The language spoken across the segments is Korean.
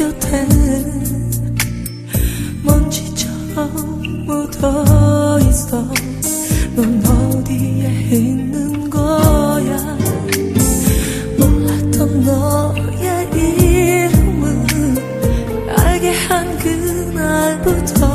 곁에 먼지처럼 묻어있어. 넌 어디에 있는 거야? 몰랐던 너의 이름을 알게 한 그날부터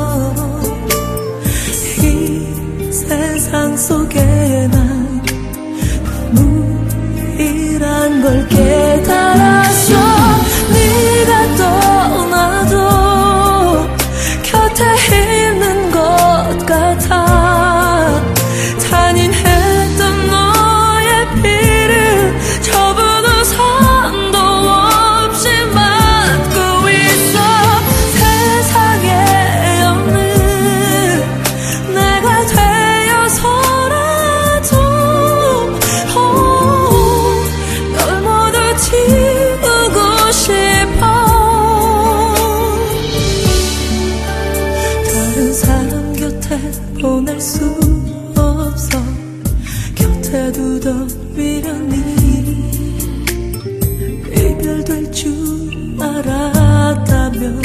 알았다면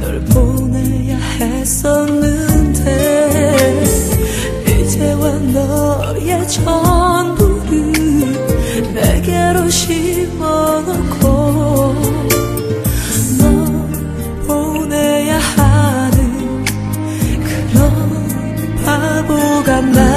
널 보내야 했었는데 이제와 너의 전부를 내게로 심어놓고 널 보내야 하는 그런 바보가 나